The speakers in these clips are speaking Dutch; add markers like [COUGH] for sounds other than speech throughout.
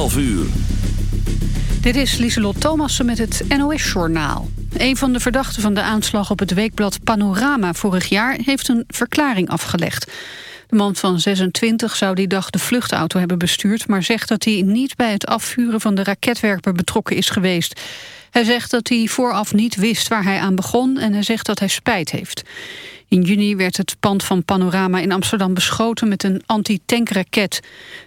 12 uur. Dit is Lieselot Thomassen met het NOS-journaal. Een van de verdachten van de aanslag op het weekblad Panorama vorig jaar... heeft een verklaring afgelegd. De man van 26 zou die dag de vluchtauto hebben bestuurd... maar zegt dat hij niet bij het afvuren van de raketwerper betrokken is geweest. Hij zegt dat hij vooraf niet wist waar hij aan begon... en hij zegt dat hij spijt heeft. In juni werd het pand van Panorama in Amsterdam beschoten met een anti-tankraket.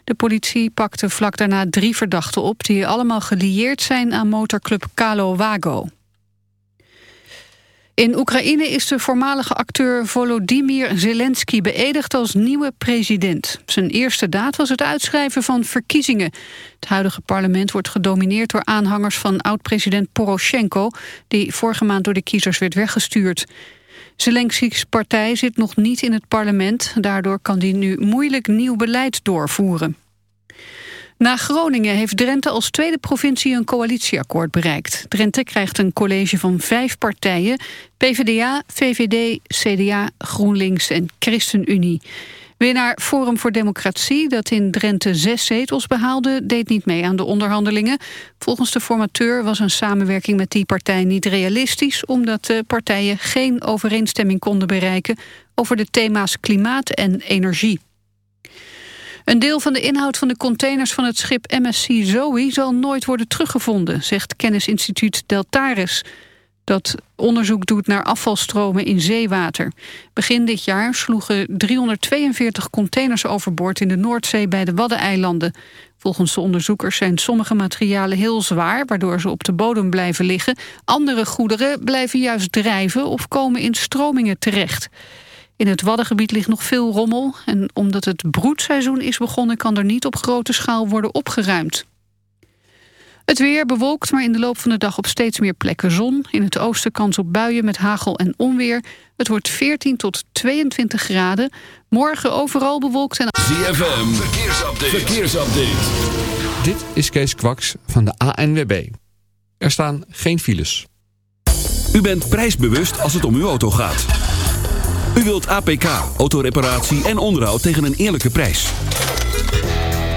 De politie pakte vlak daarna drie verdachten op... die allemaal gelieerd zijn aan motorclub Kalo Wago. In Oekraïne is de voormalige acteur Volodymyr Zelensky beëdigd als nieuwe president. Zijn eerste daad was het uitschrijven van verkiezingen. Het huidige parlement wordt gedomineerd door aanhangers van oud-president Poroshenko... die vorige maand door de kiezers werd weggestuurd. Zelensky's partij zit nog niet in het parlement. Daardoor kan hij nu moeilijk nieuw beleid doorvoeren. Na Groningen heeft Drenthe als tweede provincie een coalitieakkoord bereikt. Drenthe krijgt een college van vijf partijen. PvdA, VVD, CDA, GroenLinks en ChristenUnie. Winnaar Forum voor Democratie, dat in Drenthe zes zetels behaalde... deed niet mee aan de onderhandelingen. Volgens de formateur was een samenwerking met die partij niet realistisch... omdat de partijen geen overeenstemming konden bereiken... over de thema's klimaat en energie. Een deel van de inhoud van de containers van het schip MSC Zoe... zal nooit worden teruggevonden, zegt kennisinstituut Deltaris dat onderzoek doet naar afvalstromen in zeewater. Begin dit jaar sloegen 342 containers overboord in de Noordzee bij de Waddeneilanden. Volgens de onderzoekers zijn sommige materialen heel zwaar, waardoor ze op de bodem blijven liggen. Andere goederen blijven juist drijven of komen in stromingen terecht. In het Waddengebied ligt nog veel rommel en omdat het broedseizoen is begonnen kan er niet op grote schaal worden opgeruimd. Het weer bewolkt, maar in de loop van de dag op steeds meer plekken zon. In het oosten kans op buien met hagel en onweer. Het wordt 14 tot 22 graden. Morgen overal bewolkt en... ZFM, verkeersupdate. verkeersupdate. Dit is Kees Kwaks van de ANWB. Er staan geen files. U bent prijsbewust als het om uw auto gaat. U wilt APK, autoreparatie en onderhoud tegen een eerlijke prijs.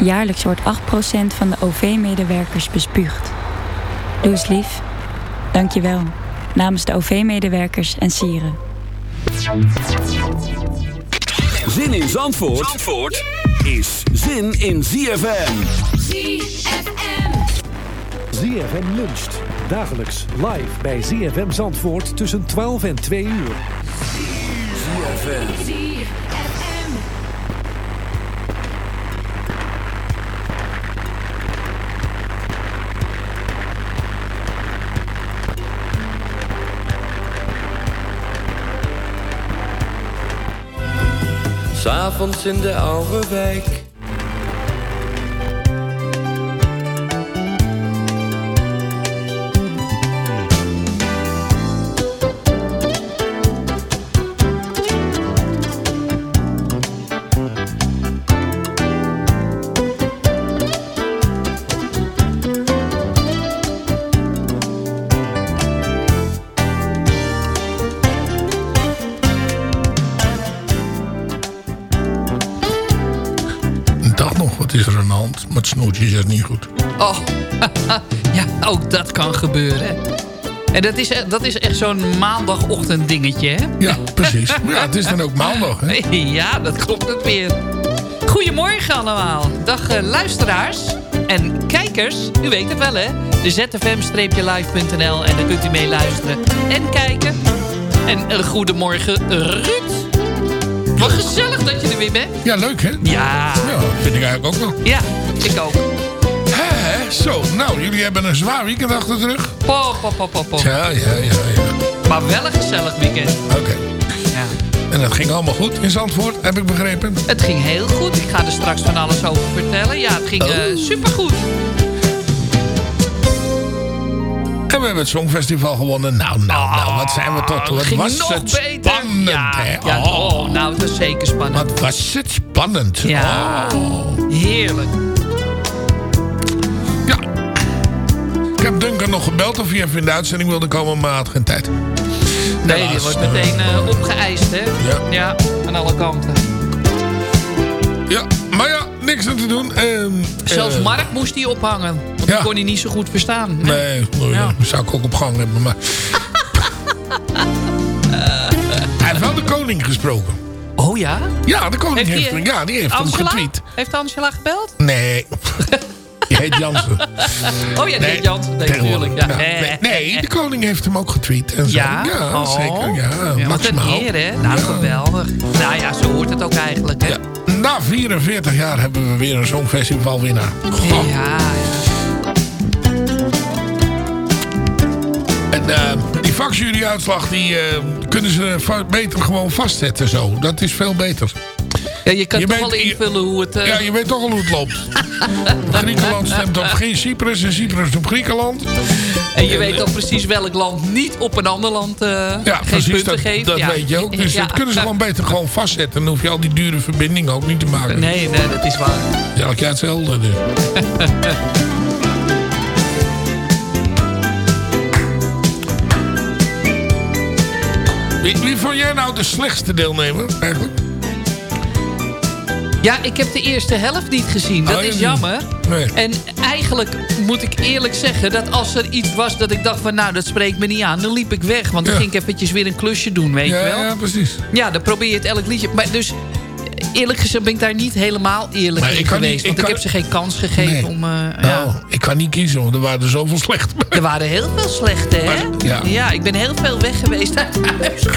Jaarlijks wordt 8% van de OV-medewerkers bespuugd. Doe eens lief. Dank je wel. Namens de OV-medewerkers en sieren. Zin in Zandvoort, Zandvoort is zin in ZFM. ZFM luncht. Dagelijks live bij ZFM Zandvoort tussen 12 en 2 uur. ZFM. S'avonds in de oude wijk Maar het snoertje is niet goed. Oh, [LAUGHS] ja, ook dat kan gebeuren. En dat is, dat is echt zo'n maandagochtend dingetje, hè? Ja, precies. Ja, het is dan ook maandag, hè? [LAUGHS] Ja, dat klopt het weer. Goedemorgen allemaal. Dag eh, luisteraars en kijkers. U weet het wel, hè? De zfm-live.nl en dan kunt u meeluisteren en kijken. En een goedemorgen, Ruud. Wat gezellig dat je er weer bent. Ja, leuk, hè? Ja. Ja, vind ik eigenlijk ook wel. Ja, ik ook. Hè, zo, nou, jullie hebben een zwaar weekend achter de rug. Pop, pop, pop, pop, pop. Ja, ja, ja, ja. Maar wel een gezellig weekend. Oké. Ja. En dat ging allemaal goed in Zandvoort, heb ik begrepen. Het ging heel goed. Ik ga er straks van alles over vertellen. Ja, het ging Oh. eh, supergoed. En we hebben het Songfestival gewonnen. Nou, nou, nou, wat zijn we tot. Wat ging was nog het beter. spannend, ja, hè? Ja, oh, nou, het was zeker spannend. Wat was het spannend. Ja, Oh. heerlijk. Heb Duncan nog gebeld of hij even in de uitzending wilde komen, maar had geen tijd. Nee, die Helaas. wordt meteen eh, opgeëist, hè? Ja. Ja, aan alle kanten. Ja, maar ja, niks aan te doen. Ehm, Zelfs eh, Mark moest die ophangen. Want Ja. die kon hij niet zo goed verstaan. Nee, nou ja, die zou ik ook op gang hebben. Maar... [LAUGHS] hij heeft wel de koning gesproken. Oh ja? Ja, de koning heeft, die, hem- ja, die heeft hem Angela? getweet. Heeft Angela gebeld? Nee. [LAUGHS] Die heet Jansen. [LAUGHS] Oh ja, nee, Jans. Nee, natuurlijk. Ja. Ja, nee, nee, de koning heeft hem ook getweet. En zo. Ja? ja Oh. zeker. Ja, Ja, wat een eer, hè? Nou, geweldig. Nou ja, zo hoort het ook eigenlijk, hè? Ja. Na 44 jaar hebben we weer een Songfestival winnaar. Ja, ja. En eh, die vakjuryuitslag die eh, kunnen ze beter gewoon vastzetten zo. Dat is veel beter. Ja, je kan Je toch weet- invullen hoe het... eh, Ja, je weet toch al hoe het loopt. [LAUGHS] Griekenland stemt op geen Cyprus en Cyprus op Griekenland. En je weet dan precies welk land niet op een ander land Ja, geen precies, punten dat, geeft. dat Ja. weet je ook. Dus [LAUGHS] Ja. dat kunnen ze gewoon beter gewoon vastzetten. Dan hoef je al die dure verbindingen ook niet te maken. Nee, nee, dat is waar. Ja, elk jaar hetzelfde. Dus. [LAUGHS] Wie, wie vond jij nou de slechtste deelnemer eigenlijk? Ja, ik heb de eerste helft niet gezien. Dat Oh, is jammer. Nee. En eigenlijk moet ik eerlijk zeggen... dat als er iets was dat ik dacht van... nou, dat spreekt me niet aan. Dan liep ik weg. Want dan Ja. ging ik eventjes weer een klusje doen, weet Ja, je wel. ja, precies. Ja, dan probeer je het elk liedje. Maar dus eerlijk gezegd ben ik daar niet helemaal eerlijk Maar in ik kan geweest. niet- ik want ik heb ze geen kans gegeven Nee. om... ja. Nou, ik kan niet kiezen, want er waren er zoveel slecht. Er waren heel veel slechte, hè? Maar- ja. ik ben heel veel weg geweest uit huis. [LAUGHS]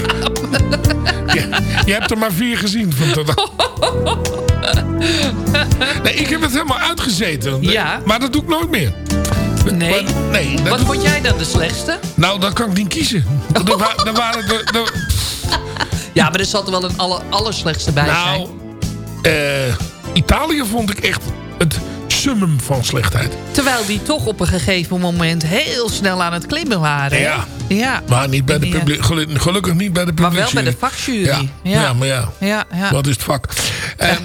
Je, je hebt er maar vier gezien van totaal. [LAUGHS] [LAUGHS] Nee, ik heb het helemaal uitgezeten. Ja. Maar dat doe ik nooit meer. Nee. Maar- nee dat Wat doe- vond jij dan de slechtste? Nou, dat kan ik niet kiezen. Er, wa- [LAUGHS] er waren er- Ja, maar er zat er wel een aller, allerslechtste bij zijn. nou, eh, Italië vond ik echt het summum van slechtheid. Terwijl die toch op een gegeven moment heel snel aan het klimmen waren. hè? Ja. Ja. Maar niet bij de publiek, gelu- gelukkig niet bij de Maar publiek. wel bij de vakjury. Ja, Ja. ja. maar ja. Ja, ja. Wat is het vak? [LAUGHS] En,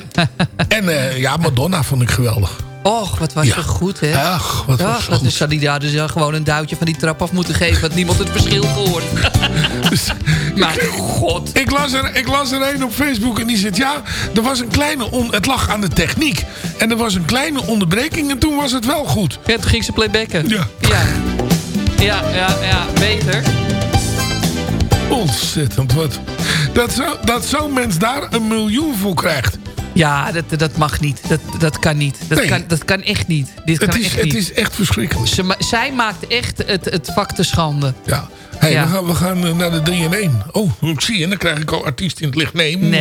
en eh, ja, Madonna vond ik geweldig. Och, wat was Ja. je goed, hè? Ach, wat was Ach, dat goed. is, zou die daar dus ja, gewoon een duwtje van die trap af moeten geven. Had niemand het verschil gehoord. [LAUGHS] Dus- maar god. Ik las, er, ik las er een op Facebook en die zegt... ja, er was een kleine on, het lag aan de techniek. En er was een kleine onderbreking en toen was het wel goed. Ja, toen ging ze playbacken. Ja. Ja, ja, ja, ja beter. Ontzettend wat. Dat, zo, dat zo'n mens daar een miljoen voor krijgt. Ja, dat, dat mag niet. Dat, dat kan niet. Dat, Nee. kan, dat kan echt niet. Dit kan Het is, echt het niet. is echt verschrikkelijk. Ze ma- zij maakt echt het, het vak te schande. Ja. Hey, Ja. We, gaan, we gaan eh, naar de 3 in 1. Oh, ik zie je. Dan krijg ik al artiest in het licht. Nee, Nee,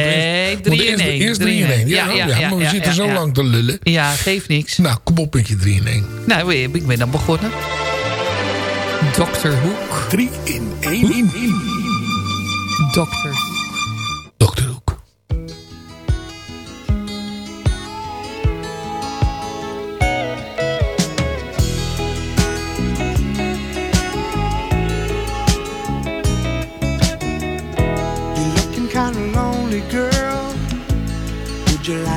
eerst- 3 moeten in eerst- 1. Eerst 3 in 1. Ja, ja, maar we ja, zitten ja, zo ja. lang te lullen. Ja, geeft niks. Nou, kom op met je 3 in 1. Nou, ik ben dan begonnen. Dr. Hoek. 3 in 1. Dr. Dokter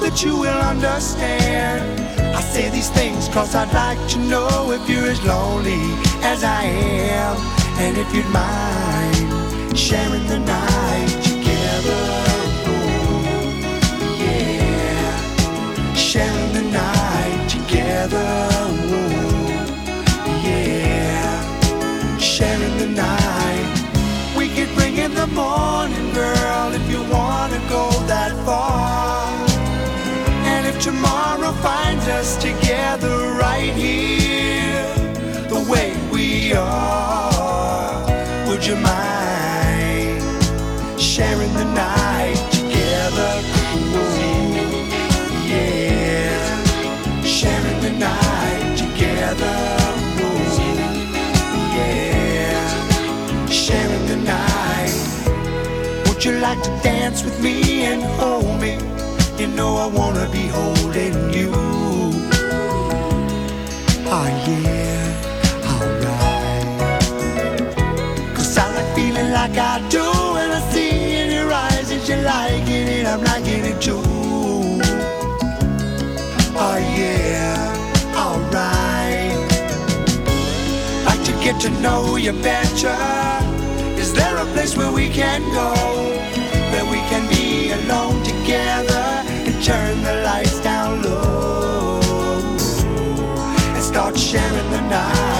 that you will understand. I say these things cause I'd like to know if you're as lonely as I am. And if you'd mind sharing the night together. Oh, yeah, sharing the night together. Yeah, sharing the night. We could bring in the morning, girl, if you wanna go that far. Finds us together right here, the way we are, would you mind sharing the night together? Yeah, sharing the night together. Yeah, sharing the night. Would you like to dance with me and hold me? You know I wanna be holding like I do when I see in your eyes that you're liking it, I'm liking it too. Oh yeah, alright. Like to get to know you better. Is there a place where we can go? Where we can be alone together and turn the lights down low and start sharing the night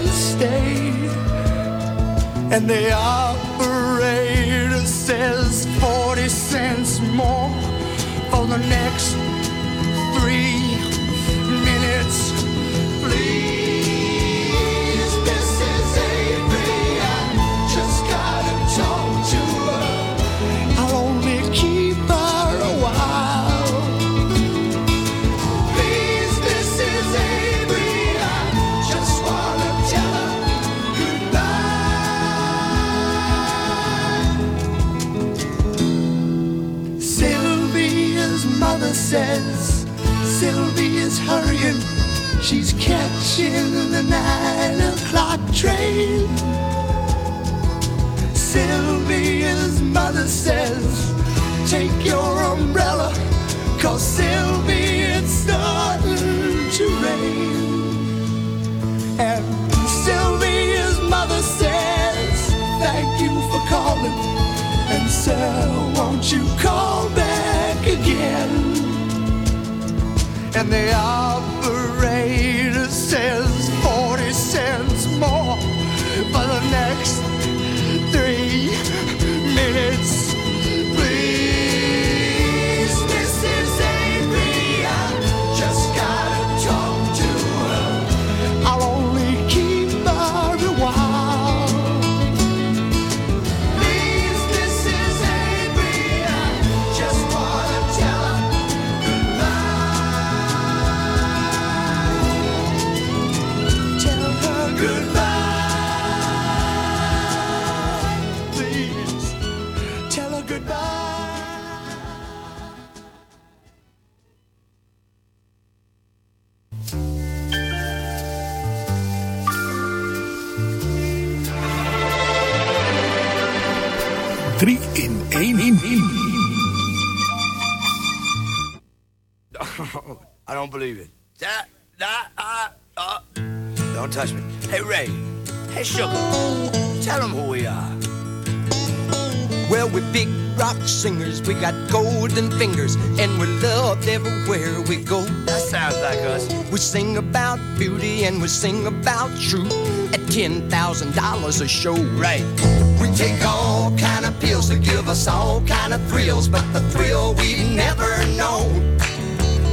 and stay. And the operator calling. And sir, won't you call back again? And the operator says 40 cents more for the next three minutes. Drie in één in. [LAUGHS] I don't believe it. That, that, uh, uh. Don't touch me. Hey, Ray. Hey, Sugar. Tell them who we are. Well, we're big rock singers. We got golden fingers, and we're loved everywhere we go. Sounds like us. We sing about beauty and we sing about truth at ten thousand dollars a show. Right. We take all kind of pills to give us all kind of thrills, but the thrill we've never known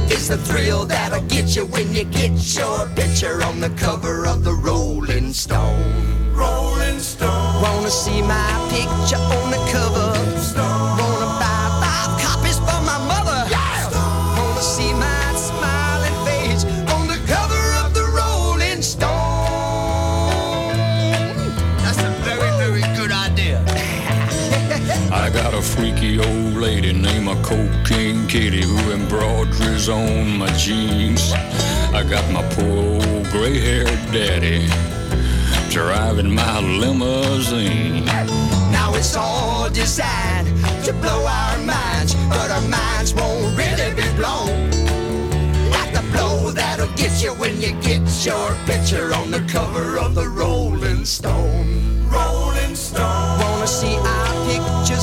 is the thrill that'll get you when you get your picture on the cover of the Rolling Stone. Rolling Stone. Wanna see my picture on the cover? Wanna a freaky old lady named a Cocaine Kitty who embroiders on my jeans. I got my poor old gray haired daddy driving my limousine. Now it's all designed to blow our minds, but our minds won't really be blown. Like the blow that'll get you when you get your picture on the cover of the Rolling Stone. Rolling Stone. Wanna see our pictures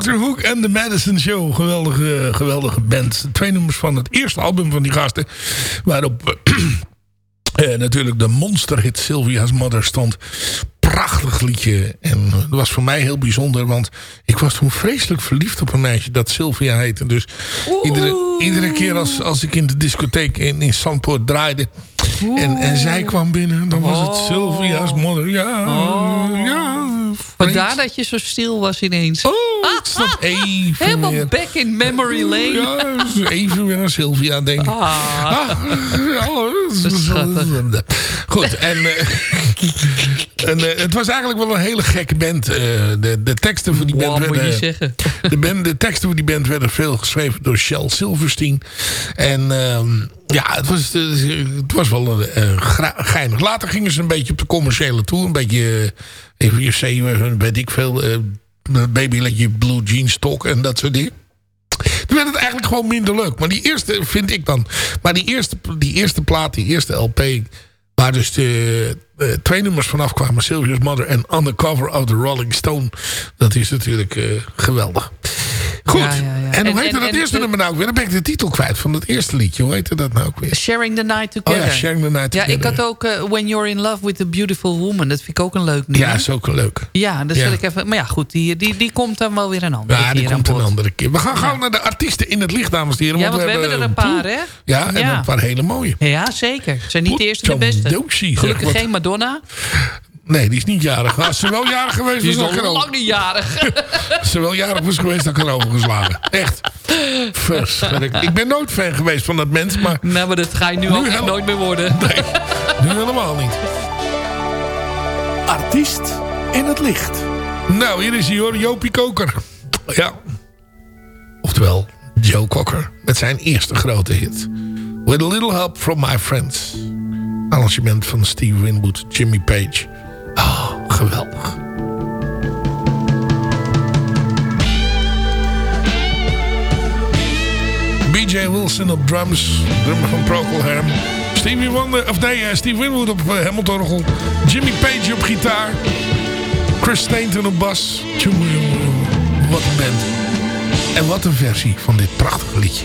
Dr. Hook en The Madison Show. Geweldige, geweldige band. Twee nummers van het eerste album van die gasten. Waarop [CLEARS THROAT] eh, natuurlijk de monsterhit Sylvia's Mother stond. Prachtig liedje. En dat was voor mij heel bijzonder. Want ik was toen vreselijk verliefd op een meisje dat Sylvia heette. Dus iedere, iedere keer als, als ik in de discotheek in, in Zandpoort draaide... En, en zij kwam binnen, dan was het Oh. Sylvia's Mother. Ja, ja. Vandaar dat je zo stil was ineens. Oh, ik stond even Helemaal weer. back in memory lane. Ja, dus even weer aan Sylvia denken. Ah. Ah, [LAUGHS] ja, dat is-. Goed, en... eh, [LAUGHS] een, eh, het was eigenlijk wel een hele gekke band. Eh, de, de teksten voor die band Wow, moet je werden, zeggen. [LAUGHS] de, band, de teksten voor die band werden veel geschreven door Shel Silverstein. En ehm, ja, het was, het was wel gra- geinig. Later gingen ze een beetje op de commerciële toe. Een beetje, even je weet ik veel. baby let je blue jeans talk en dat soort dingen. Toen werd het eigenlijk gewoon minder leuk. Maar die eerste vind ik dan. Maar die eerste, die eerste plaat, die eerste LP. Waar dus de, eh, twee nummers vanaf kwamen. Sylvia's Mother en Undercover of the Rolling Stone. Dat is natuurlijk eh, geweldig. Goed. Ja, ja, ja. En hoe heette en- dat en- eerste en- nummer nou ook weer? Dan ben ik de titel kwijt van het eerste liedje. Hoe heette dat nou ook weer? Sharing the night Oh together. ja, Sharing the Night Ja, ik Together. had ook eh, When You're in Love with a Beautiful Woman. Dat vind ik ook een leuk nummer. Ja, is ook een leuke. Ja, dat Ja. zal ik even... Maar ja, goed, die, die, die komt dan wel weer een andere Ja, die keer komt aan een bod. andere keer. We gaan gauw naar de artiesten in het licht, dames en heren. Ja, want we hebben er een paar, hè? Ja, en Ja. een paar hele mooie. Ja, zeker. Ze zijn niet de eerste de beste. Gelukkig geen Madonna. Nee, die is niet jarig. Als ze wel jarig geweest was, dan nog had ik lang niet jarig. [LAUGHS] Als ze wel jarig was geweest, dan er overgeslagen. Echt. Verschrikkelijk. Ik ben nooit fan geweest van dat mens, maar nou, maar dat ga je nu, Nu ook helemaal- nooit meer worden. nu helemaal niet. Artiest in het licht. Nou, hier is hij hoor, Jopie Koker. Ja. Oftewel, Joe Cocker. Met zijn eerste grote hit. With a little help from my friends. Arrangement van Steve Winwood, Jimmy Page. Ah, geweldig. BJ Wilson op drums. Drummer van Procol Harum. Stevie Wonder, of nee, eh, Steve Winwood op uh, Jimmy Page op gitaar. Chris Stainton op bas. Wat een band. En wat een versie van dit prachtige liedje.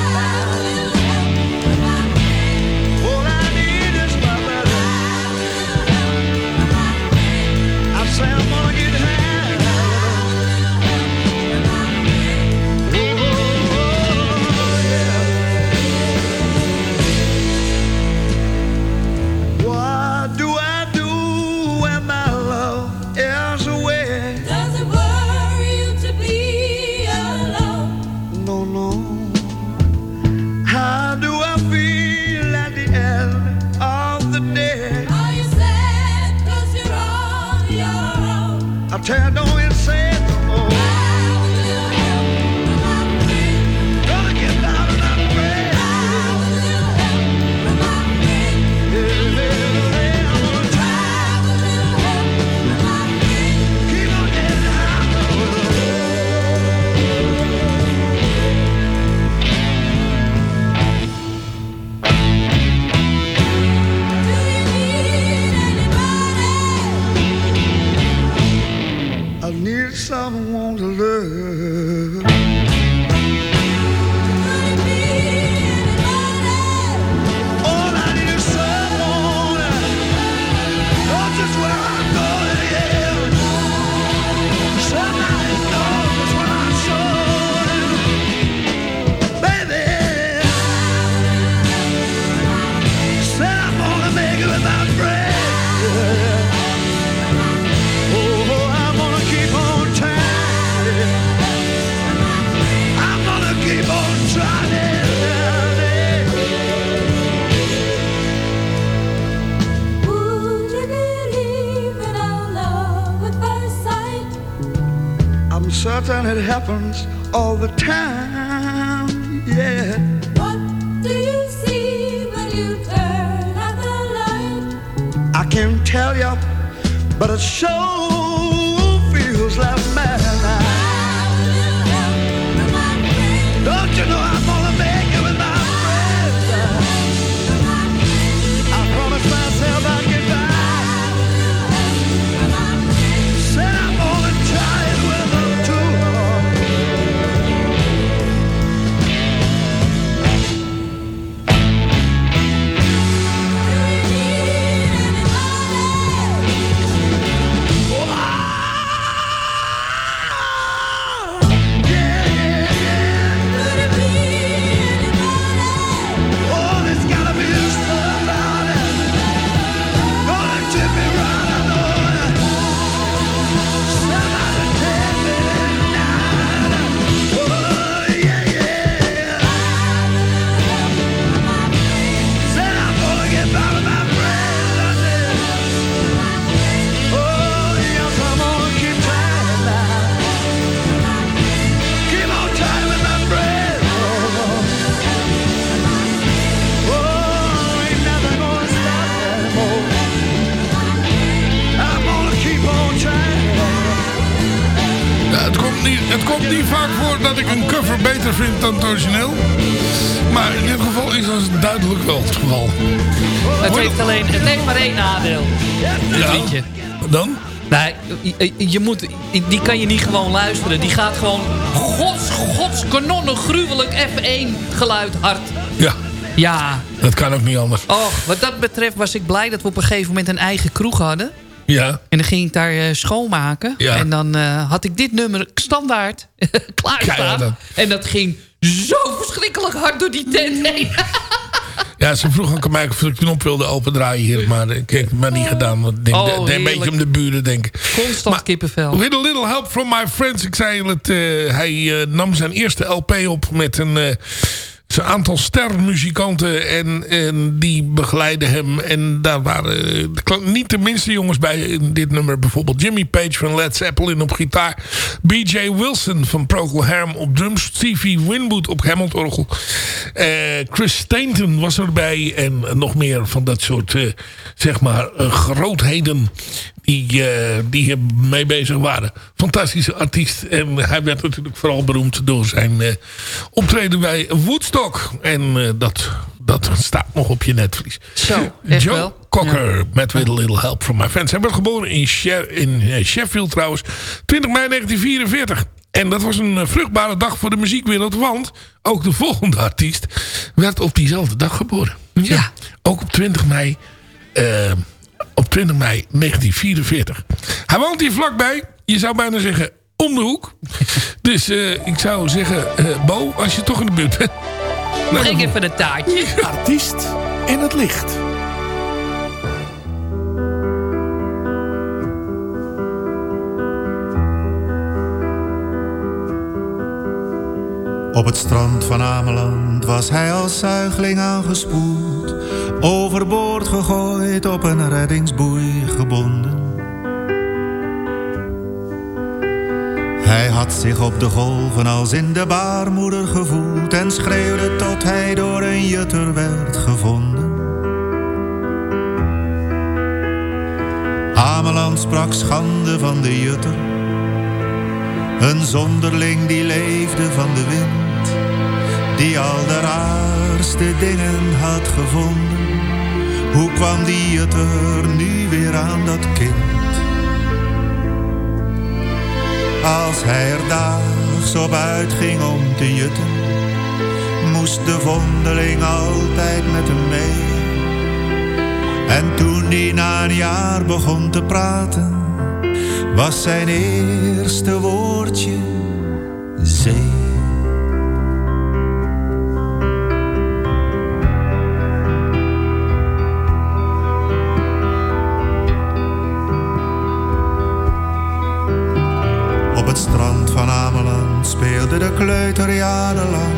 happens all the time. Niet, vaak voor dat ik een cover beter vind dan het origineel. Maar in dit geval is dat duidelijk wel het geval. Het heeft, alleen, het heeft maar één nadeel. Ja. liedje. Dan? Nee, je- je moet, die kan je niet gewoon luisteren. Die gaat gewoon gods, gods, kanonnen, gruwelijk F1 geluid hard. Ja. Ja. Dat kan ook niet anders. Och, wat dat betreft was ik blij dat we op een gegeven moment een eigen kroeg hadden. Ja. En dan ging ik daar eh, schoonmaken. Ja. En dan eh, had ik dit nummer standaard [LAUGHS] klaarstaan. Ja, En dat ging zo verschrikkelijk hard door die tent heen. [LAUGHS] Ja, ze vroeg ook aan mij of ik de knop wilde opendraaien hier. Maar ik heb het maar niet gedaan. Want ik denk, Oh, de- de- een beetje om de buren denken. Constant kippenvel. With a little help from my friends. Ik zei het, eh, hij nam zijn eerste LP op met een, eh, zijn aantal stermuzikanten. En, en die begeleiden hem. En daar waren niet de minste jongens bij in dit nummer. Bijvoorbeeld Jimmy Page van Led Zeppelin op gitaar. B.J. Wilson van Procol Harum op drums. Stevie Winwood op Hammond-orgel. Eh, Chris Stainton was erbij. En nog meer van dat soort, eh, zeg maar, eh, grootheden die, eh, die er mee bezig waren. Fantastische artiest. En hij werd natuurlijk vooral beroemd door zijn eh, optreden bij Woodstock. En eh, dat, dat staat nog op je netvlies. Zo, echt Joe wel. Cocker met With a Little Help from My Friends. Hij werd geboren in, She- in Sheffield trouwens. 20 mei 1944. En dat was een vruchtbare dag voor de muziekwereld. Want ook de volgende artiest werd op diezelfde dag geboren. Ja. Ook op 20 mei op 20 mei 1944. Hij woont hier vlakbij. Je zou bijna zeggen om de hoek. [LAUGHS] Dus eh, ik zou zeggen, eh, Bo, als je toch in de buurt bent. Mag ik even een taartje? Artiest in het licht. Op het strand van Ameland was hij als zuigeling aangespoeld. Overboord gegooid, op een reddingsboei gebonden. Hij had zich op de golven als in de baarmoeder gevoeld en schreeuwde tot hij door een jutter werd gevonden. Ameland sprak schande van de jutter, een zonderling die leefde van de wind, die al de raarste dingen had gevonden. Hoe kwam die jutter nu weer aan dat kind? Als hij er daags op uitging om te jutten, moest de vondeling altijd met hem mee. En toen hij na een jaar begon te praten, was zijn eerste woordje zee. De kleuter jarenlang.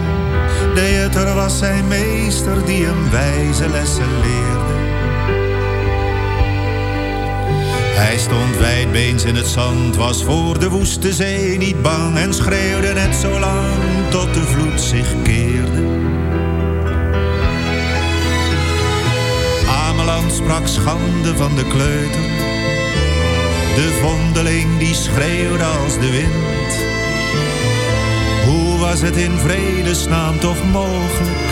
Jutter was zijn meester die hem wijze lessen leerde. Hij stond wijdbeens in het zand, was voor de woeste zee niet bang en schreeuwde net zo lang tot de vloed zich keerde. Ameland sprak schande van de kleuter, de vondeling die schreeuwde als de wind. Was het in vredesnaam toch mogelijk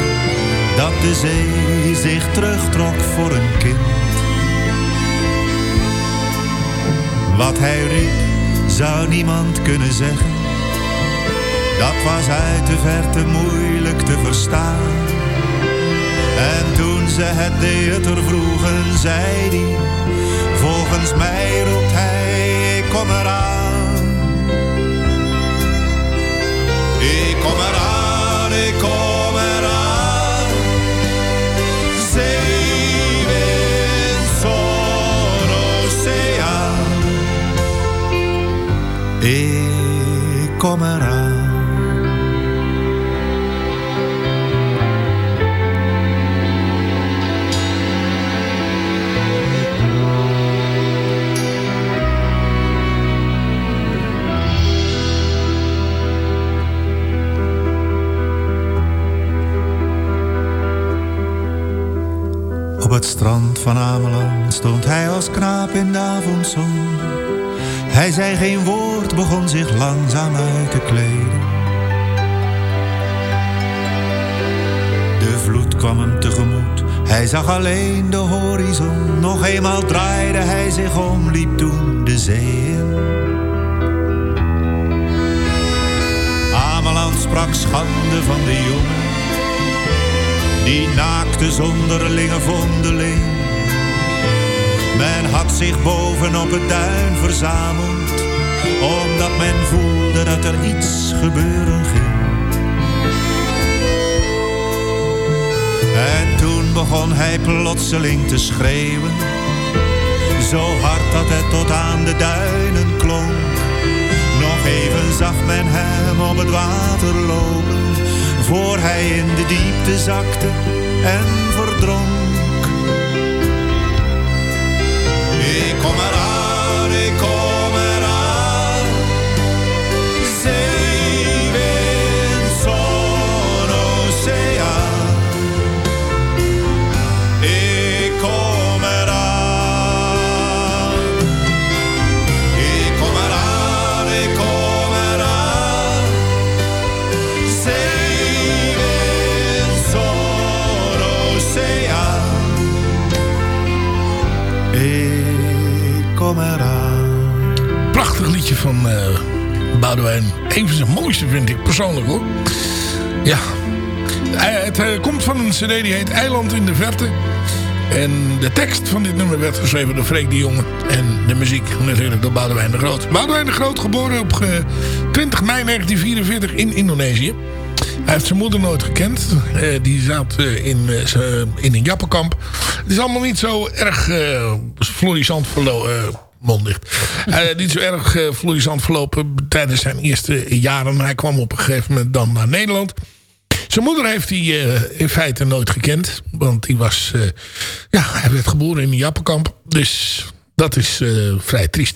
dat de zee zich terugtrok voor een kind? Wat hij riep, zou niemand kunnen zeggen. Dat was uit de verte moeilijk te verstaan. En toen ze het jutter vroegen, zei hij... Volgens mij roept hij, ik kom eraan. Ik kom eraan, ik kom eraan. Zee, wind, zon, oceaan. Ik Op het strand van Ameland stond hij als knaap in de avondzon. Hij zei geen woord, begon zich langzaam uit te kleden. De vloed kwam hem tegemoet, hij zag alleen de horizon. Nog eenmaal draaide hij zich om, liep toen de zee in. Ameland sprak schande van de jongen, die naakte zonderlinge vondeling. Men had zich boven op het duin verzameld, omdat men voelde dat er iets gebeuren ging. En toen begon hij plotseling te schreeuwen, zo hard dat het tot aan de duinen klonk. Nog even zag men hem op het water lopen, voor hij in de diepte zakte en verdronk. Ik kom eraan, ik kom van eh Boudewijn. Een van zijn mooiste vind ik persoonlijk hoor. Ja. Hij- Het eh, komt van een cd die heet Eiland in de Verte. En de tekst van dit nummer werd geschreven door Freek de Jonge. En de muziek natuurlijk door Boudewijn de Groot. Boudewijn de Groot geboren op eh, 20 mei 1944 in Indonesië. Hij heeft zijn moeder nooit gekend. Eh, die zat eh, in, eh, in een jappenkamp. Het is allemaal niet zo erg eh florissant verlopen. Mond dicht. Eh, niet zo erg eh, florissant verlopen tijdens zijn eerste jaren. Hij kwam op een gegeven moment dan naar Nederland. Zijn moeder heeft hij eh, in feite nooit gekend. Want die was... ja, hij werd geboren in een jappenkamp. Dus dat is vrij triest.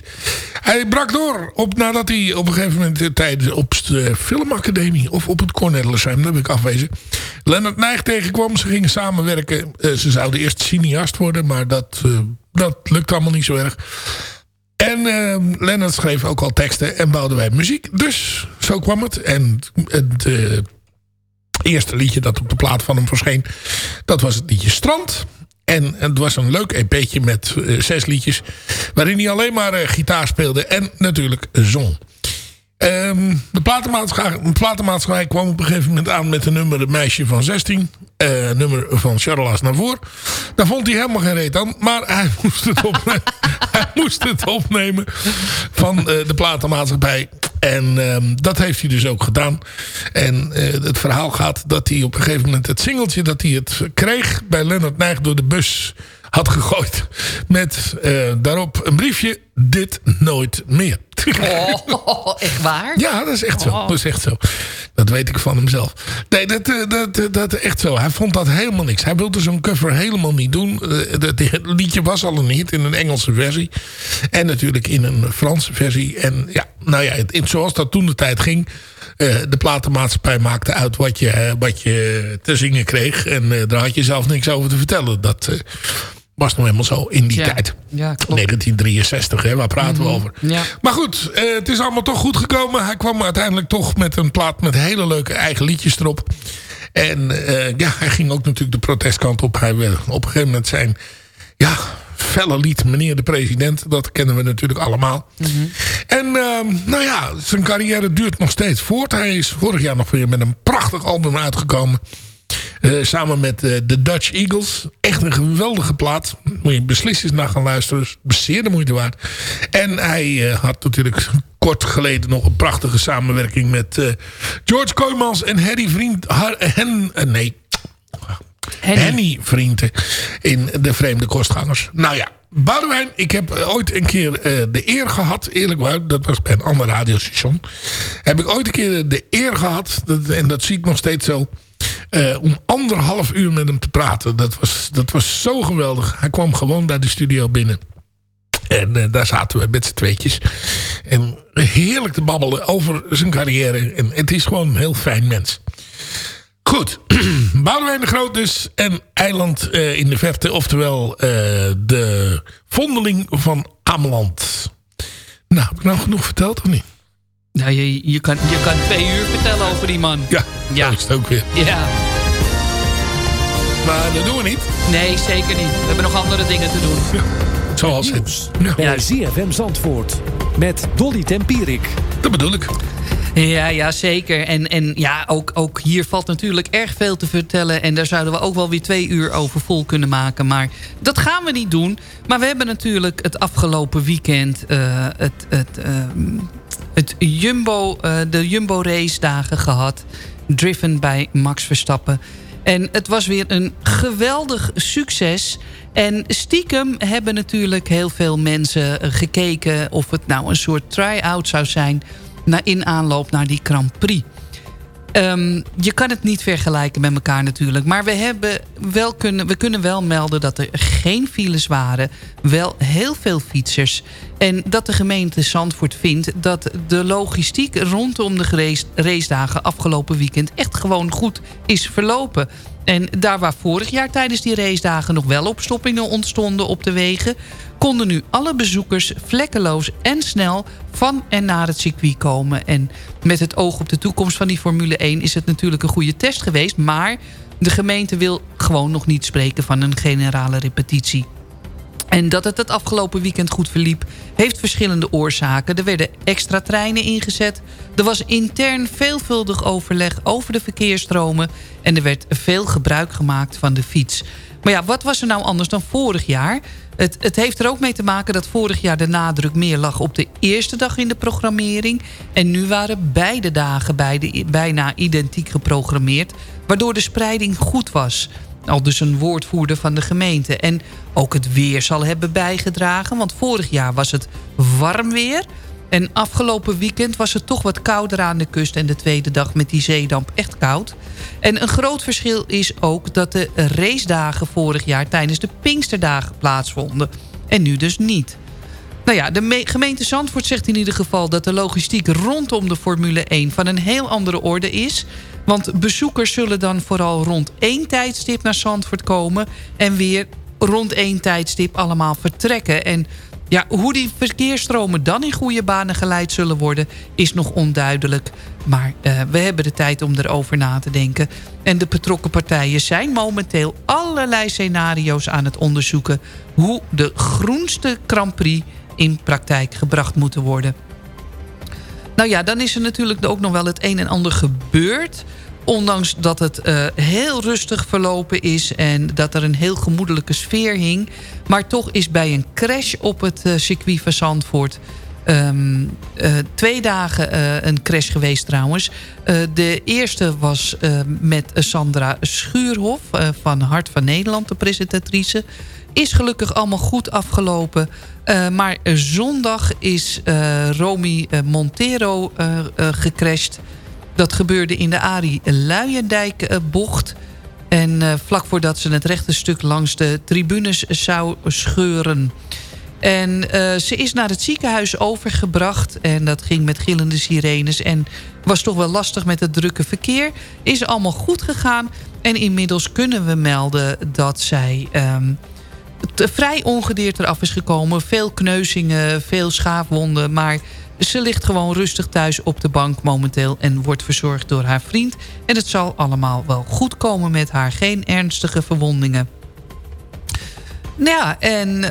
Hij brak door op, nadat hij op een gegeven moment tijdens op de filmacademie of op het Cornelisheim, daar ben ik afwezen, Leonard Nijg tegenkwam. Ze gingen samenwerken. Ze zouden eerst cineast worden, maar dat, dat lukt allemaal niet zo erg. En eh Leonard schreef ook al teksten en bouwden wij muziek. Dus zo kwam het. En het eh, eerste liedje dat op de plaat van hem verscheen, dat was het liedje Strand. En het was een leuk EP'tje met eh, zes liedjes. Waarin hij alleen maar eh, gitaar speelde en natuurlijk zong. Ehm, de, platenmaatschappij, de kwam op een gegeven moment aan met een nummer Een meisje van 16. eh, nummer van Charles Aznavour. Daar vond hij helemaal geen reet aan. Maar hij [LAUGHS] moest het, opne- hij moest het opnemen van eh, de platenmaatschappij. En ehm, dat heeft hij dus ook gedaan. En eh, het verhaal gaat dat hij op een gegeven moment het singeltje dat hij het kreeg bij Leonard Nijg door de bus had gegooid. Met eh, daarop een briefje. Dit nooit meer. Oh, echt waar? Ja, dat is echt zo. Oh. Dat is echt zo. Dat weet ik van hemzelf. Nee, dat, eh, dat, dat, dat echt zo. Hij vond dat helemaal niks. Hij wilde zo'n cover helemaal niet doen. Eh, dat- Het liedje was al een hit in een Engelse versie. En natuurlijk in een Franse versie. En ja, nou ja, zoals dat toen de tijd ging. Eh, de platenmaatschappij maakte uit wat je, eh, wat je te zingen kreeg. En eh, daar had je zelf niks over te vertellen. Dat was nog helemaal zo in die Ja. tijd. Ja, klopt. 1963, hè, waar praten we Mhm. over? Ja. Maar goed, eh, het is allemaal toch goed gekomen. Hij kwam uiteindelijk toch met een plaat met hele leuke eigen liedjes erop. En eh, ja, hij ging ook natuurlijk de protestkant op. Hij werd op een gegeven moment zijn ja, felle lied, meneer de president. Dat kennen we natuurlijk allemaal. En ehm, nou ja, zijn carrière duurt nog steeds voort. Hij is vorig jaar nog weer met een prachtig album uitgekomen. Eh, samen met eh, de Dutch Eagles. Echt een geweldige plaat. Moet je beslist eens naar gaan luisteren. Zeer de moeite waard. En hij eh, had natuurlijk kort geleden nog een prachtige samenwerking met George Kooijmans en Harry Vriend. Har, hen, nee, Henny. Vrienden in De Vreemde Kostgangers. Nou ja, Boudewijn, ik heb ooit een keer eh, de eer gehad, eerlijk waar, dat was bij een ander radiostation. Heb ik ooit een keer de eer gehad, dat, en dat zie ik nog steeds zo, eh, om anderhalf uur met hem te praten. Dat was, dat was zo geweldig. Hij kwam gewoon bij de studio binnen. En eh, daar zaten we met z'n tweetjes. En heerlijk te babbelen over zijn carrière. En het is gewoon een heel fijn mens. Goed, [CLEARS THROAT] Boudewijn de Groot dus. En Eiland eh, in de Verte. Oftewel eh, de vondeling van Ameland. Nou, heb ik nou genoeg verteld of niet? Nou, je, je, kan, je kan twee uur vertellen over die man. Ja, ja. dat is het ook weer. Ja. Maar dat doen we niet. Nee, zeker niet. We hebben nog andere dingen te doen. Ja. Zoals Nieuws bij ZFM Zandvoort. Met Dolly Tempierik. Dat bedoel ik. Ja, ja zeker. En, en ja, ook, ook hier valt natuurlijk erg veel te vertellen. En daar zouden we ook wel weer twee uur over vol kunnen maken. Maar dat gaan we niet doen. Maar we hebben natuurlijk het afgelopen weekend... Uh, het, het, uh, het Jumbo, uh, de Jumbo race dagen gehad. Driven bij Max Verstappen. En het was weer een geweldig succes. En stiekem hebben natuurlijk heel veel mensen gekeken... of het nou een soort try-out zou zijn... in aanloop naar die Grand Prix. Um, je kan het niet vergelijken met elkaar natuurlijk. Maar we, hebben wel kunnen, we kunnen wel melden dat er geen files waren. Wel heel veel fietsers. En dat de gemeente Zandvoort vindt dat de logistiek rondom de racedagen afgelopen weekend echt gewoon goed is verlopen. En daar waar vorig jaar tijdens die racedagen nog wel opstoppingen ontstonden op de wegen... konden nu alle bezoekers vlekkeloos en snel van en naar het circuit komen. En met het oog op de toekomst van die Formule 1 is het natuurlijk een goede test geweest... maar de gemeente wil gewoon nog niet spreken van een generale repetitie. En dat het het afgelopen weekend goed verliep... heeft verschillende oorzaken. Er werden extra treinen ingezet. Er was intern veelvuldig overleg over de verkeersstromen... en er werd veel gebruik gemaakt van de fiets. Maar ja, wat was er nou anders dan vorig jaar? Het, het heeft er ook mee te maken dat vorig jaar de nadruk meer lag... op de eerste dag in de programmering. En nu waren beide dagen bijna identiek geprogrammeerd... waardoor de spreiding goed was... Al dus een woordvoerder van de gemeente. En ook het weer zal hebben bijgedragen. Want vorig jaar was het warm weer. En afgelopen weekend was het toch wat kouder aan de kust. En de tweede dag met die zeedamp echt koud. En een groot verschil is ook dat de racedagen vorig jaar... tijdens de Pinksterdagen plaatsvonden. En nu dus niet. Nou ja, de gemeente Zandvoort zegt in ieder geval... dat de logistiek rondom de Formule 1 van een heel andere orde is... Want bezoekers zullen dan vooral rond één tijdstip naar Zandvoort komen... en weer rond één tijdstip allemaal vertrekken. En ja, hoe die verkeersstromen dan in goede banen geleid zullen worden... is nog onduidelijk. Maar uh, we hebben de tijd om erover na te denken. En de betrokken partijen zijn momenteel allerlei scenario's aan het onderzoeken... hoe de groenste Grand Prix in praktijk gebracht moeten worden. Nou ja, dan is er natuurlijk ook nog wel het een en ander gebeurd. Ondanks dat het uh, heel rustig verlopen is en dat er een heel gemoedelijke sfeer hing. Maar toch is bij een crash op het uh, circuit van Zandvoort... Um, uh, twee dagen een crash geweest trouwens. de eerste was met Sandra Schuurhof van Hart van Nederland, de presentatrice. Is gelukkig allemaal goed afgelopen. Maar zondag is Romy Montero gecrashed. Dat gebeurde in de Arie Luijendijk bocht. En vlak voordat ze het rechte stuk langs de tribunes zou scheuren. En ze is naar het ziekenhuis overgebracht. En dat ging met gillende sirenes. En was toch wel lastig met het drukke verkeer. Is allemaal goed gegaan. En inmiddels kunnen we melden dat zij... Um, vrij ongedeerd eraf is gekomen. Veel kneuzingen, veel schaafwonden. Maar ze ligt gewoon rustig thuis op de bank momenteel... en wordt verzorgd door haar vriend. En het zal allemaal wel goed komen met haar. Geen ernstige verwondingen. Nou ja, en uh,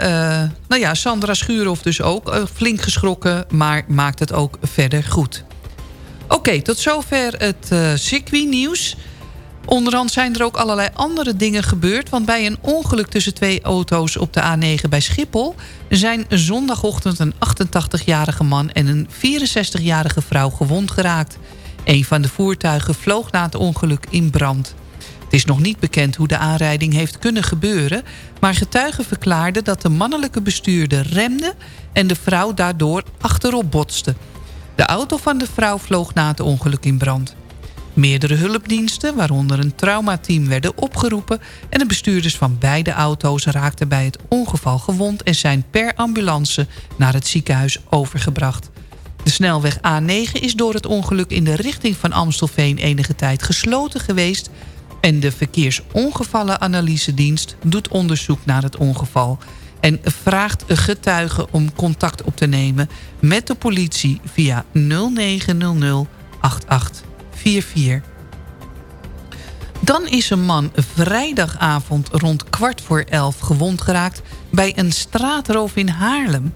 nou ja, Sandra Schuurhoff dus ook uh, flink geschrokken... maar maakt het ook verder goed. Oké, tot zover het uh, circuitnieuws... Onderhand zijn er ook allerlei andere dingen gebeurd... want bij een ongeluk tussen twee auto's op de A9 bij Schiphol... zijn zondagochtend een 88-jarige man en een 64-jarige vrouw gewond geraakt. Een van de voertuigen vloog na het ongeluk in brand. Het is nog niet bekend hoe de aanrijding heeft kunnen gebeuren... maar getuigen verklaarden dat de mannelijke bestuurder remde... en de vrouw daardoor achterop botste. De auto van de vrouw vloog na het ongeluk in brand. Meerdere hulpdiensten, waaronder een traumateam, werden opgeroepen... en de bestuurders van beide auto's raakten bij het ongeval gewond... en zijn per ambulance naar het ziekenhuis overgebracht. De snelweg A9 is door het ongeluk in de richting van Amstelveen enige tijd gesloten geweest... en de Verkeersongevallenanalysedienst doet onderzoek naar het ongeval... En vraagt getuigen om contact op te nemen met de politie via 0900 8844. Dan is een man vrijdagavond rond kwart voor elf gewond geraakt... bij een straatroof in Haarlem.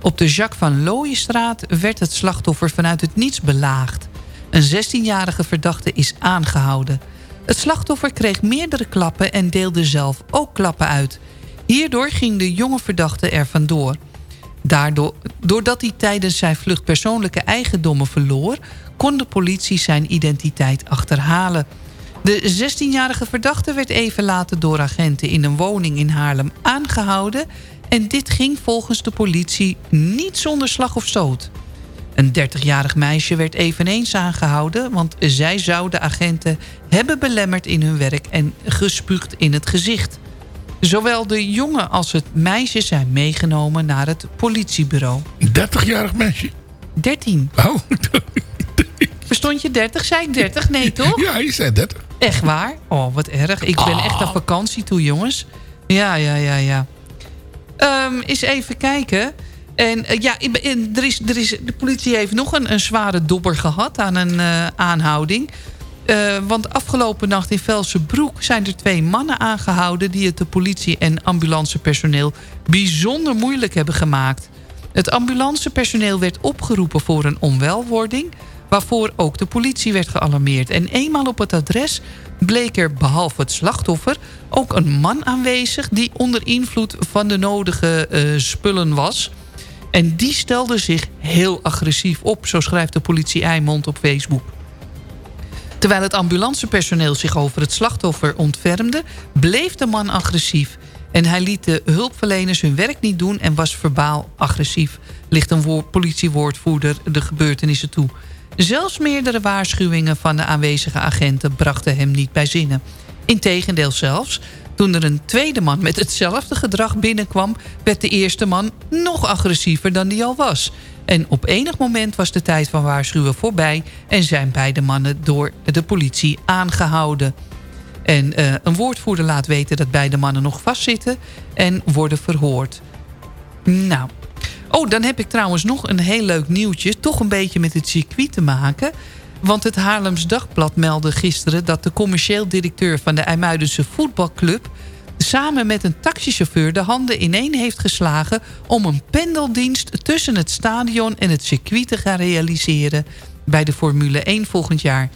Op de Jacques van Looijenstraat werd het slachtoffer vanuit het niets belaagd. Een 16-jarige verdachte is aangehouden. Het slachtoffer kreeg meerdere klappen en deelde zelf ook klappen uit. Hierdoor ging de jonge verdachte er vandoor. Daardoor, doordat hij tijdens zijn vlucht persoonlijke eigendommen verloor... kon de politie zijn identiteit achterhalen. De 16-jarige verdachte werd even later door agenten in een woning in Haarlem aangehouden... en dit ging volgens de politie niet zonder slag of stoot. Een 30-jarig meisje werd eveneens aangehouden... want zij zou de agenten hebben belemmerd in hun werk en gespuugd in het gezicht. Zowel de jongen als het meisje zijn meegenomen naar het politiebureau. 30-jarig meisje? 13. Oh, [LAUGHS] Verstond je 30? Zei ik 30? Nee, [LAUGHS] toch? Ja, je zei 30. Echt waar? Oh, wat erg. Ik ben echt op vakantie toe, jongens. Ja, ja, ja, ja. Ehm eens even kijken. En eh, ja, er is, er is, de politie heeft nog een, een zware dobber gehad aan een eh, aanhouding. Eh, want afgelopen nacht in Velsenbroek zijn er twee mannen aangehouden... die het de politie en ambulancepersoneel bijzonder moeilijk hebben gemaakt. Het ambulancepersoneel werd opgeroepen voor een onwelwording... waarvoor ook de politie werd gealarmeerd. En eenmaal op het adres bleek er behalve het slachtoffer... ook een man aanwezig die onder invloed van de nodige eh, spullen was... En die stelde zich heel agressief op, zo schrijft de politie Eimond op Facebook. Terwijl het ambulancepersoneel zich over het slachtoffer ontfermde... bleef de man agressief. En hij liet de hulpverleners hun werk niet doen en was verbaal agressief. Ligt een woord- politiewoordvoerder de gebeurtenissen toe. Zelfs meerdere waarschuwingen van de aanwezige agenten brachten hem niet bij zinnen. Integendeel zelfs, toen er een tweede man met hetzelfde gedrag binnenkwam... werd de eerste man nog agressiever dan die al was. En op enig moment was de tijd van waarschuwen voorbij... en zijn beide mannen door de politie aangehouden. En eh, een woordvoerder laat weten dat beide mannen nog vastzitten... en worden verhoord. Nou, oh, dan heb ik trouwens nog een heel leuk nieuwtje. Toch een beetje met het circuit te maken. Want het Haarlems Dagblad meldde gisteren... dat de commercieel directeur van de IJmuidense voetbalclub... samen met een taxichauffeur de handen ineen heeft geslagen... om een pendeldienst tussen het stadion en het circuit te gaan realiseren... bij de Formule 1 volgend jaar.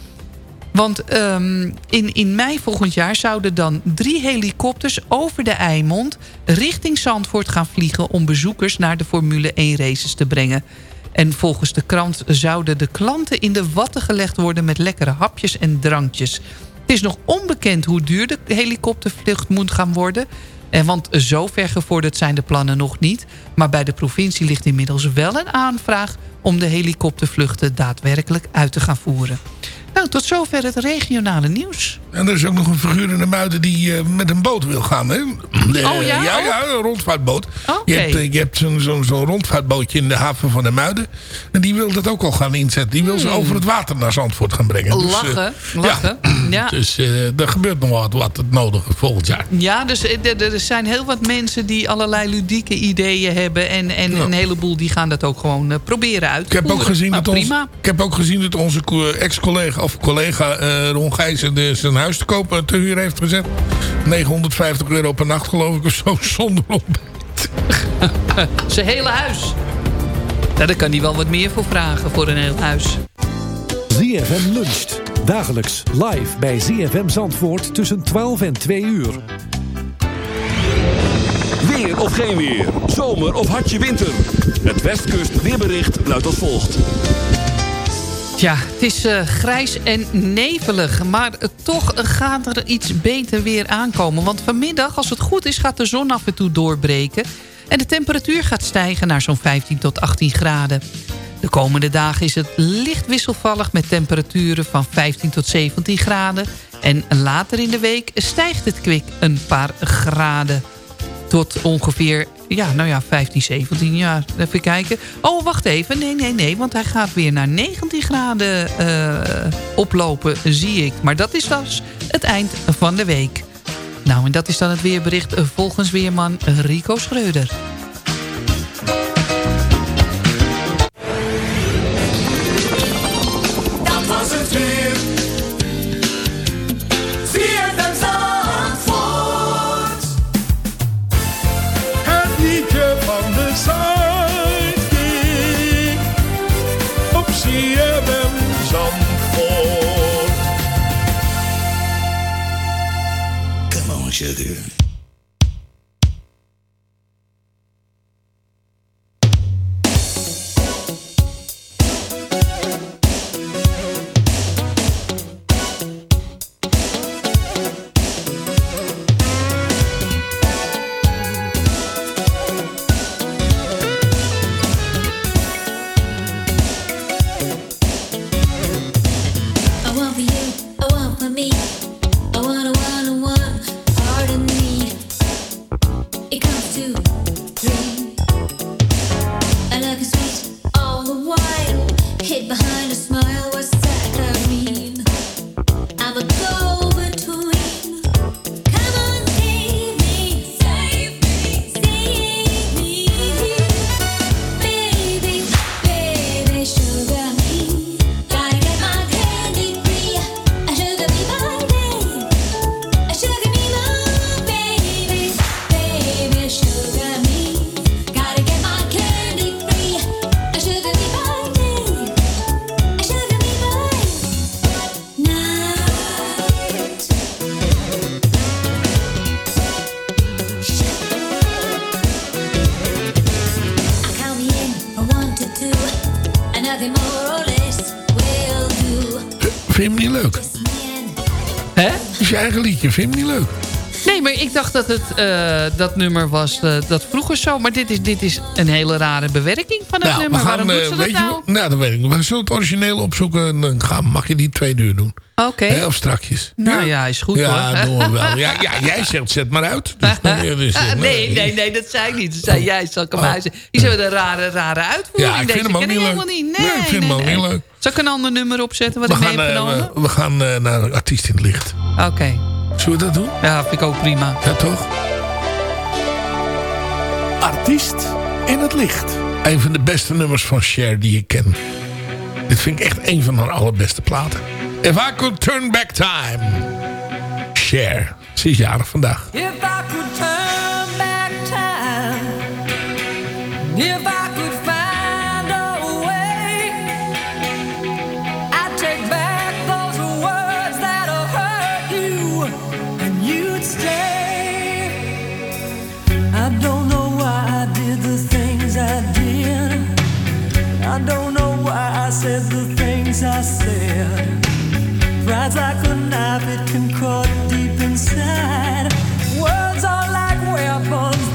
Want ehm, in, in mei volgend jaar zouden dan drie helikopters over de Eimond... richting Zandvoort gaan vliegen om bezoekers naar de Formule 1 races te brengen. En volgens de krant zouden de klanten in de watten gelegd worden... met lekkere hapjes en drankjes. Het is nog onbekend hoe duur de helikoptervlucht moet gaan worden... En want zo ver gevorderd zijn de plannen nog niet. Maar bij de provincie ligt inmiddels wel een aanvraag... om de helikoptervluchten daadwerkelijk uit te gaan voeren. Nou, tot zover het regionale nieuws. En er is ook nog een figuur in de muiden die eh, met een boot wil gaan. Hè? De- Oh, ja? Ja, ja, een rondvaartboot. Je hebt, eh, je hebt zo'n rondvaartbootje in de haven van de Muiden. En die wil dat ook al gaan inzetten. Die wil ze over het water naar Zandvoort gaan brengen. Dus, eh, Hmm. Lachen, lachen. Ja. Dus eh, er gebeurt nog wat, wat het nodige volgend jaar. Ja, dus eh, er er zijn heel wat mensen die allerlei ludieke ideeën hebben. En, en een heleboel die gaan dat ook gewoon eh, proberen uit Ik te heb, ook voeren. gezien Nou, dat ons, ik heb ook gezien dat onze co- ex-collega of collega eh Ron Gijzen de, zijn huis te kopen te huur heeft gezet. 950 euro per nacht geloof ik of zo, [LAUGHS] zonder ontbijt. [LAUGHS] Zijn hele huis. Nou, daar kan hij wel wat meer voor vragen voor een heel huis. ZFM luncht. Dagelijks live bij ZFM Zandvoort tussen 12 en 2 uur. Weer of geen weer. Zomer of hartje winter. Het Westkust weerbericht luidt als volgt. Tja, het is eh, grijs en nevelig. Maar toch gaat er iets beter weer aankomen. Want vanmiddag, als het goed is, gaat de zon af en toe doorbreken. En de temperatuur gaat stijgen naar zo'n 15 tot 18 graden. De komende dagen is het licht wisselvallig met temperaturen van 15 tot 17 graden. En later in de week stijgt het kwik een paar graden. Tot ongeveer, ja, nou ja, 15, 17 jaar. Even kijken. Oh, wacht even. Nee, nee, nee. Want hij gaat weer naar 19 graden eh, oplopen, zie ik. Maar dat is dus het eind van de week. Nou, en dat is dan het weerbericht eh, volgens weerman Rico Schreuder. Come on, sugar. Je eigen liedje. Vind je hem niet leuk? Nee, maar ik dacht dat het eh, dat nummer was eh, dat vroeger zo. Maar dit is, dit is een hele rare bewerking van het Nou, nummer. Waarom ze dat weet je nou? dat weet ik niet. We zullen het origineel opzoeken en dan gaan, mag je die twee uur doen. Oké. Of strakjes. Nou ja, is goed ja, hoor. doen we wel. Ja, ja, jij zegt zet maar uit. Dus [LAUGHS] dan, dus, eh, nee, nee, nee, dat zei ik niet. Dat zei jij, zal ik hem uitzetten. Die zijn een rare, rare uitvoering. Ja, ik vind Deze hem ook niet leuk. niet. Nee, Nee, ik vind hem ook nee. niet leuk. Zal ik een ander nummer opzetten wat We ik mee gaan, heb genomen? we, we gaan naar artiest in het licht. Oké. Zullen we dat doen? Ja, vind ik ook prima. Ja, toch? Artiest in het licht. Een van de beste nummers van Cher die ik ken. Dit vind ik echt een van haar allerbeste platen. If I could turn back time. Cher. Ze is jarig vandaag. If I could turn back time, if I I said the things I said. Pride's like a knife, it can cut deep inside. Words are like weapons,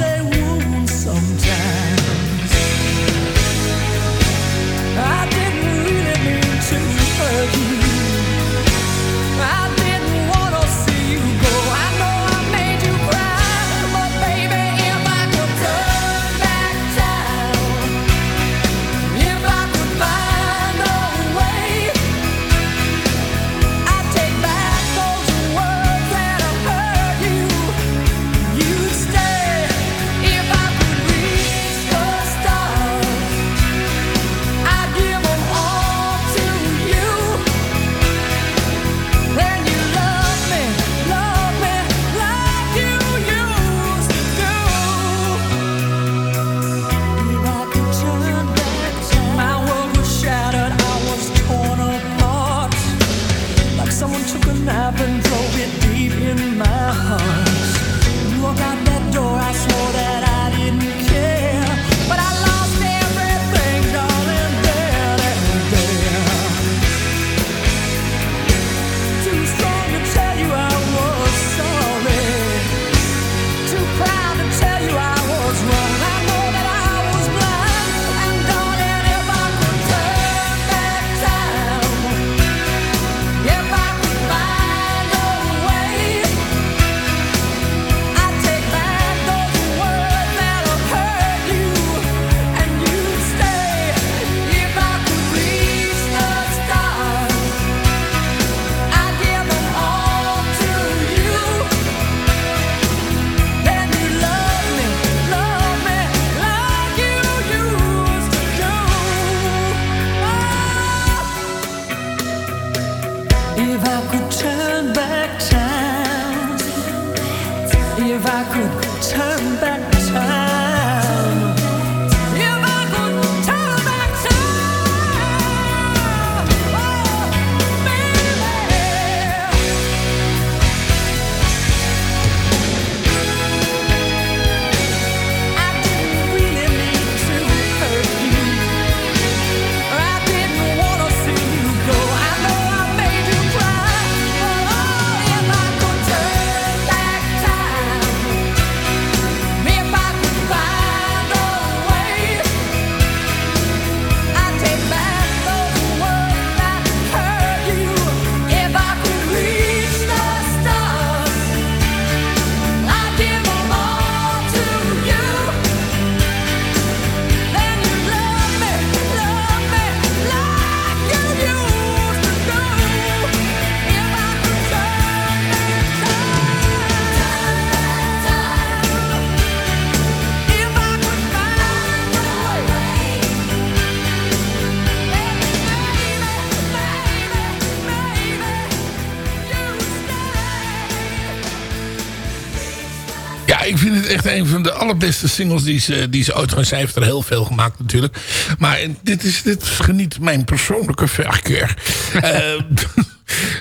echt een van de allerbeste singles die ze, die ze ooit gaan. Zij heeft er heel veel gemaakt natuurlijk. Maar dit is, dit geniet mijn persoonlijke verkeer. [LAUGHS]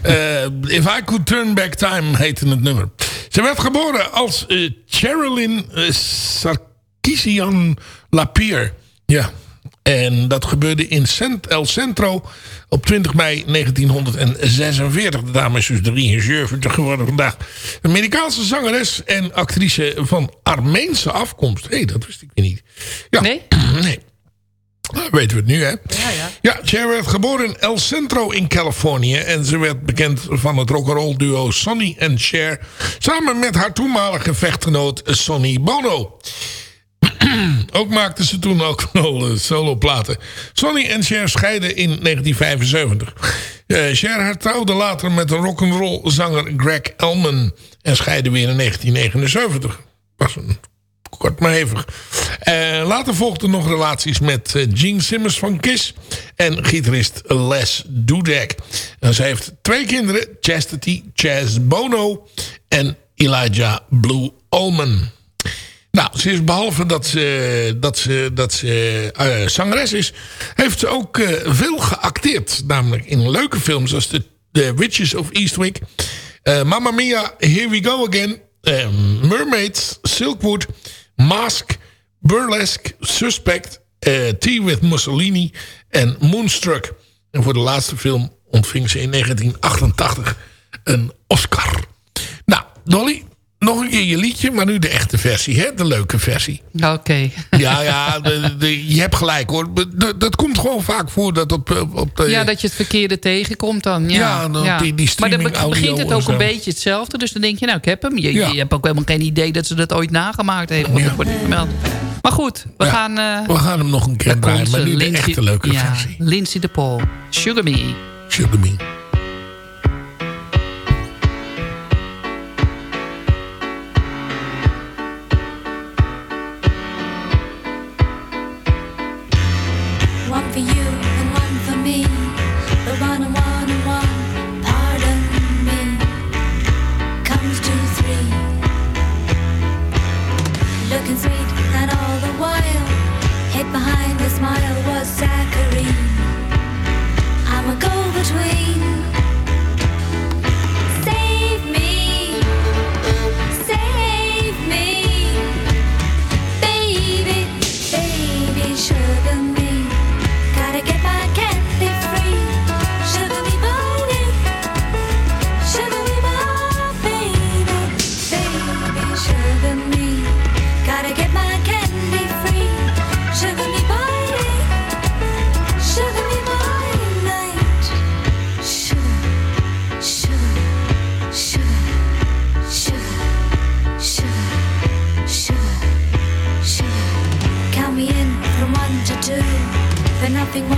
Eh, eh, If I Could Turn Back Time heette het nummer. Ze werd geboren als Cherilyn eh, Sarkisian Lapierre. Ja. En dat gebeurde in Cent- El Centro op 20 mei 1946. De dame is dus 73 geworden vandaag. Amerikaanse zangeres en actrice van Armeense afkomst. Hé, hey, dat wist ik weer niet. Ja. Nee? [CLEARS THROAT] nee. Nou, weten we het nu, hè? Ja, ja. Ja, Cher werd geboren in El Centro in Californië. En ze werd bekend van het rock'n'roll duo Sonny en Cher. Samen met haar toenmalige vechtgenoot Sonny Bono. [CLEARS THROAT] ook maakten ze toen ook [LAUGHS] wel eh, soloplaten. Sonny en Cher scheiden in 1975. Eh Cher hertrouwde later met de rock'n'roll zanger Greg Elman. En scheiden weer in 1979. Was een kort maar hevig. Eh, later volgden nog relaties met Gene Simmons van Kiss en gitarist Les Dudek. En ze heeft twee kinderen, Chastity Chaz Bono en Elijah Blue Allman. Nou, ze is behalve dat ze, dat ze, dat ze eh, zangeres is, heeft ze ook eh, veel geacteerd. Namelijk in leuke films als The, The Witches of Eastwick, eh, Mamma Mia, Here We Go Again, Mermaids, Silkwood, Mask, Burlesque, Suspect, Tea with Mussolini en Moonstruck. En voor de laatste film ontving ze in 1988 een Oscar. Nou, Dolly, nog een keer je liedje, maar nu de echte versie, hè? De leuke versie. Oké. [LAUGHS] Ja, ja, de, de- je hebt gelijk hoor. Dat, dat komt gewoon vaak voor dat op, op de... Ja, dat je het verkeerde tegenkomt dan. Ja, Ja, dan die- die Maar dan begint het ook een beetje hetzelfde. Dus dan denk je, nou, ik heb hem. Je, Ja. je hebt ook helemaal geen idee dat ze dat ooit nagemaakt heeft. Want dat wordt niet vermeld. Maar goed, we gaan... eh, we gaan hem nog een keer draaien, maar nu de echte leuke versie. Lindsay de Paul, Sugar Me. Sugar Me.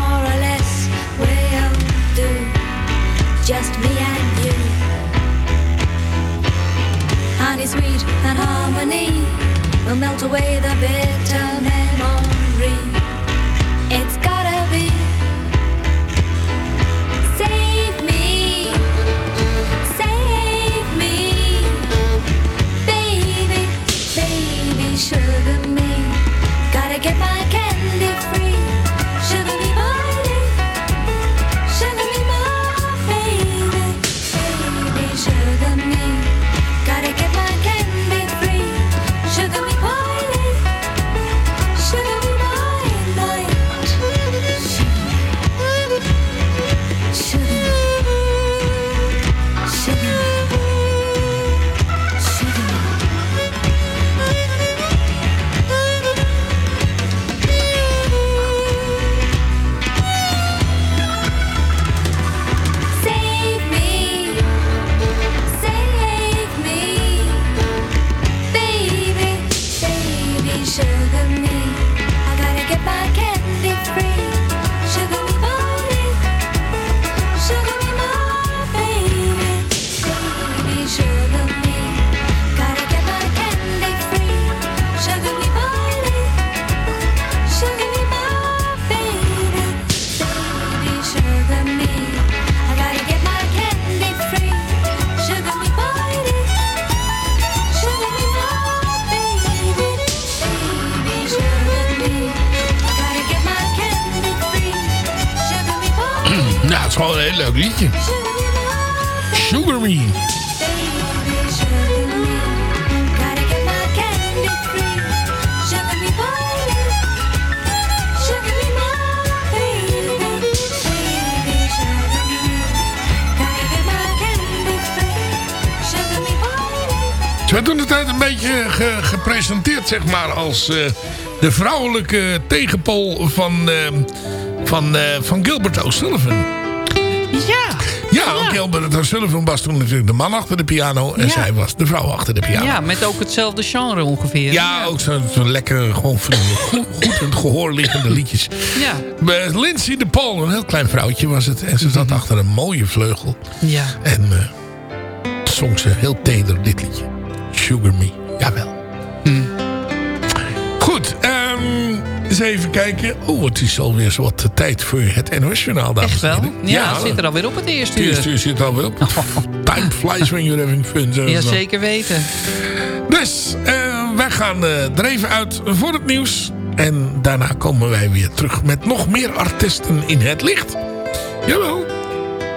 More or less will do. Just me and you. Honey sweet and harmony will melt away the bitter memory. Leuk liedje. Sugar Me. Ze werd toen de tijd een beetje ge- gepresenteerd, zeg maar, als eh, de vrouwelijke tegenpol van, eh, van, eh, van Gilbert O'Sullivan. Ja. Ja, want Gilbert O'Sullivan was toen natuurlijk de man achter de piano en Ja. zij was de vrouw achter de piano. Ja, met ook hetzelfde genre ongeveer. Ja, ook zo'n zo lekker, gewoon goed, goed in het gehoor liggende liedjes. Ja. Bij Lindsay de Paul, een heel klein vrouwtje was het. En ze zat achter een mooie vleugel. Ja. En eh, zong ze heel teder dit liedje. Sugar Me, jawel. Hmm. Eens even kijken. Oh, het is alweer zo wat de tijd voor het NOS-journaal, dames Echt wel? Ja, het zit er alweer op het eerste Het uur. eerste uur zit er alweer op. [LAUGHS] Time flies when you're having fun. zeggen Ja, zeker weten. Dus eh, wij gaan eh, er even uit voor het nieuws. En daarna komen wij weer terug met nog meer artiesten in het licht. Jawel.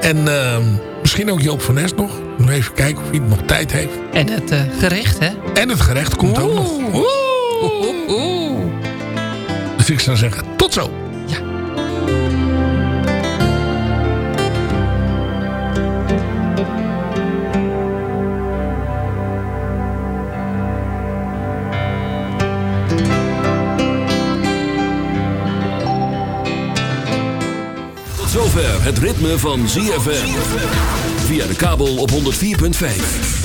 En eh, misschien ook Joop van Nes nog. Even kijken of hij nog tijd heeft. En het gerecht, hè? En het gerecht komt ook nog. Oeh. Dus ik zou zeggen, tot zo. Tot zover het ritme van ZFM. Via de kabel op 104.5.